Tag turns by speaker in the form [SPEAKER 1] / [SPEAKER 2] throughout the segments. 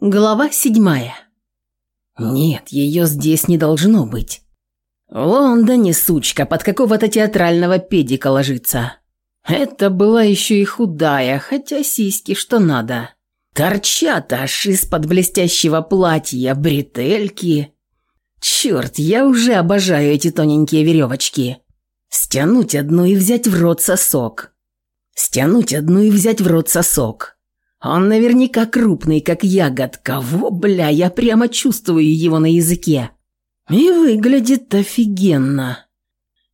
[SPEAKER 1] Глава седьмая. Нет, ее здесь не должно быть. В Лондоне, сучка, под какого-то театрального педика ложится. Это была еще и худая, хотя сиськи что надо. Торчат аж из-под блестящего платья, бретельки. Черт, я уже обожаю эти тоненькие веревочки. Стянуть одну и взять в рот сосок. Стянуть одну и взять в рот сосок. Он наверняка крупный, как ягод. Кого, бля, я прямо чувствую его на языке. И выглядит офигенно.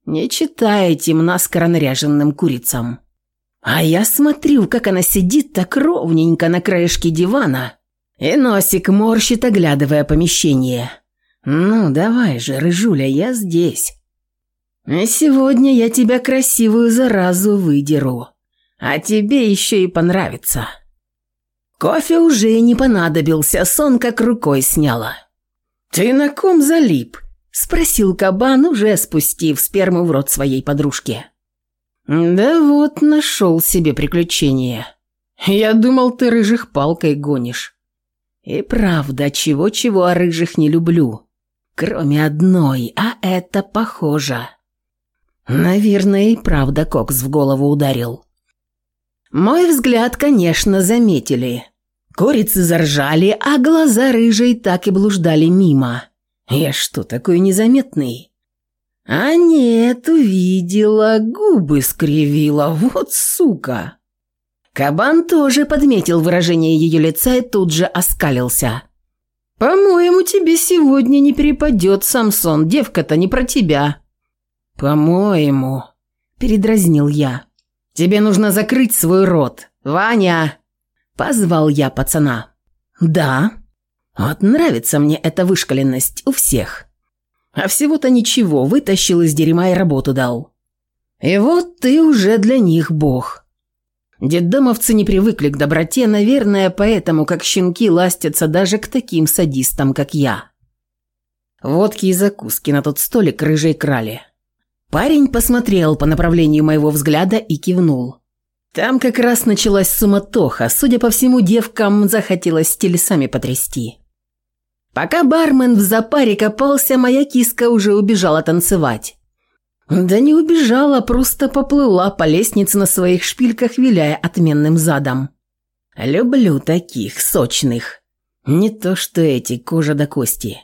[SPEAKER 1] Не читая им наскоро наряженным курицам. А я смотрю, как она сидит так ровненько на краешке дивана и носик морщит, оглядывая помещение. «Ну, давай же, Рыжуля, я здесь. И сегодня я тебя красивую заразу выдеру, а тебе еще и понравится». Кофе уже и не понадобился, сон как рукой сняла. «Ты на ком залип?» – спросил кабан, уже спустив сперму в рот своей подружке. «Да вот, нашел себе приключение. Я думал, ты рыжих палкой гонишь». «И правда, чего-чего о рыжих не люблю. Кроме одной, а это похоже». Наверное, и правда кокс в голову ударил. Мой взгляд, конечно, заметили. Корицы заржали, а глаза рыжие так и блуждали мимо. Я что, такой незаметный? А нет, увидела, губы скривила, вот сука. Кабан тоже подметил выражение ее лица и тут же оскалился. «По-моему, тебе сегодня не перепадет, Самсон, девка-то не про тебя». «По-моему», – передразнил я. Тебе нужно закрыть свой рот, Ваня!» Позвал я пацана. «Да?» «Вот нравится мне эта вышкаленность у всех. А всего-то ничего, вытащил из дерьма и работу дал. И вот ты уже для них бог». Деддомовцы не привыкли к доброте, наверное, поэтому как щенки ластятся даже к таким садистам, как я. Водки и закуски на тот столик рыжей крали. Парень посмотрел по направлению моего взгляда и кивнул. Там как раз началась суматоха. Судя по всему, девкам захотелось телесами потрясти. Пока бармен в запаре копался, моя киска уже убежала танцевать. Да не убежала, просто поплыла по лестнице на своих шпильках, виляя отменным задом. Люблю таких, сочных. Не то что эти, кожа до кости.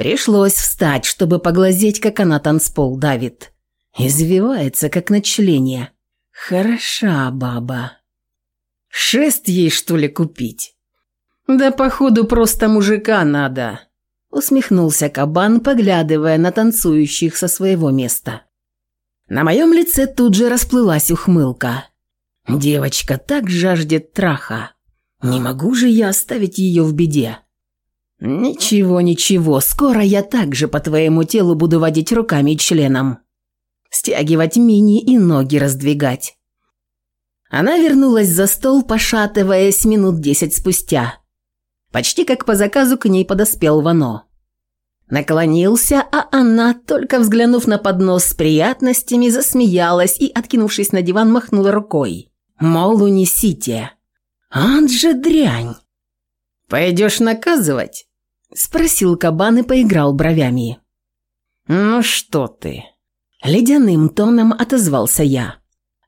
[SPEAKER 1] Пришлось встать, чтобы поглазеть, как она танцпол давит. Извивается, как на члене. Хороша баба. Шест ей, что ли, купить? Да, походу, просто мужика надо. Усмехнулся кабан, поглядывая на танцующих со своего места. На моем лице тут же расплылась ухмылка. Девочка так жаждет траха. Не могу же я оставить ее в беде. «Ничего, ничего, скоро я также по твоему телу буду водить руками и членом. Стягивать мини и ноги раздвигать». Она вернулась за стол, пошатываясь минут десять спустя. Почти как по заказу к ней подоспел Вано. Наклонился, а она, только взглянув на поднос с приятностями, засмеялась и, откинувшись на диван, махнула рукой. «Мол, унесите». «Он же дрянь!» «Пойдешь наказывать?» – спросил кабан и поиграл бровями. «Ну что ты?» – ледяным тоном отозвался я.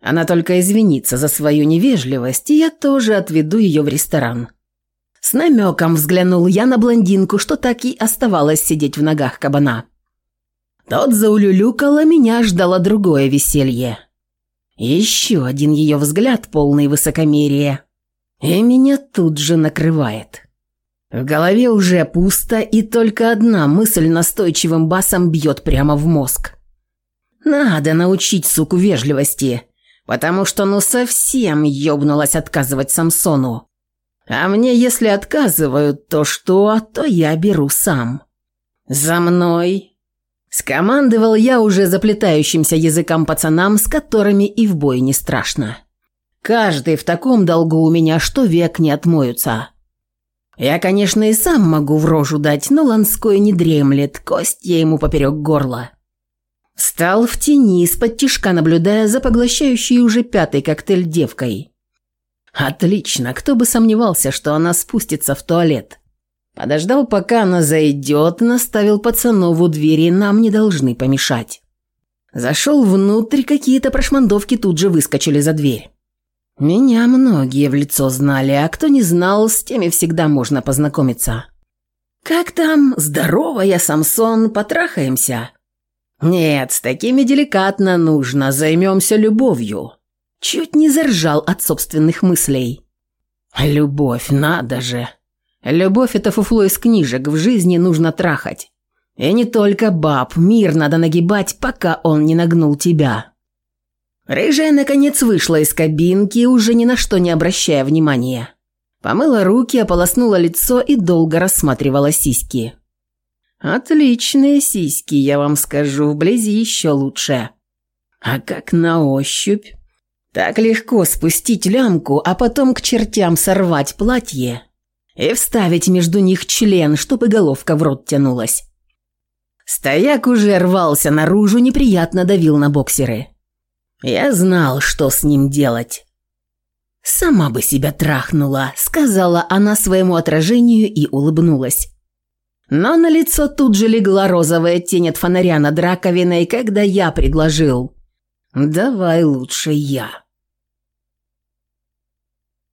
[SPEAKER 1] «Она только извинится за свою невежливость, и я тоже отведу ее в ресторан». С намеком взглянул я на блондинку, что так и оставалось сидеть в ногах кабана. Тот заулюлюкал, а меня ждало другое веселье. Еще один ее взгляд, полный высокомерия. И меня тут же накрывает. В голове уже пусто, и только одна мысль настойчивым басом бьет прямо в мозг. «Надо научить суку вежливости, потому что ну совсем ёбнулась отказывать Самсону. А мне если отказывают, то что, а то я беру сам. За мной!» Скомандовал я уже заплетающимся языком пацанам, с которыми и в бой не страшно. «Каждый в таком долгу у меня, что век не отмоются». Я, конечно, и сам могу в рожу дать, но Ланской не дремлет, кость я ему поперек горла. Стал в тени, из-под тишка наблюдая за поглощающей уже пятый коктейль девкой. Отлично, кто бы сомневался, что она спустится в туалет. Подождал, пока она зайдет, наставил пацанов у двери, нам не должны помешать. Зашел внутрь, какие-то прошмандовки тут же выскочили за дверь. Меня многие в лицо знали, а кто не знал, с теми всегда можно познакомиться. Как там? Здорово, я Самсон, потрахаемся. Нет, с такими деликатно нужно, займемся любовью. Чуть не заржал от собственных мыслей. Любовь, надо же. Любовь – это фуфло из книжек, в жизни нужно трахать. И не только баб, мир надо нагибать, пока он не нагнул тебя. Рыжая, наконец, вышла из кабинки, уже ни на что не обращая внимания. Помыла руки, ополоснула лицо и долго рассматривала сиськи. «Отличные сиськи, я вам скажу, вблизи еще лучше. А как на ощупь? Так легко спустить лямку, а потом к чертям сорвать платье и вставить между них член, чтобы головка в рот тянулась». Стояк уже рвался наружу, неприятно давил на боксеры. Я знал, что с ним делать. Сама бы себя трахнула, сказала она своему отражению и улыбнулась. Но на лицо тут же легла розовая тень от фонаря над раковиной, когда я предложил. «Давай лучше я».